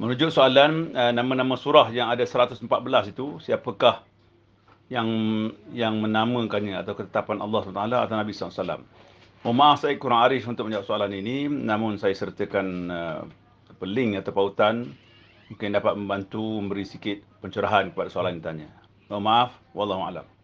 Merujuk soalan eh, nama-nama surah yang ada 114 itu, siapakah yang yang menamakannya atau ketetapan Allah SWT atau Nabi SAW? Mohon maaf saya kurang arif untuk menjawab soalan ini, namun saya sertakan eh, uh, link atau pautan mungkin dapat membantu memberi sikit pencerahan kepada soalan yang ditanya. Mohon maaf, Wallahu'alam.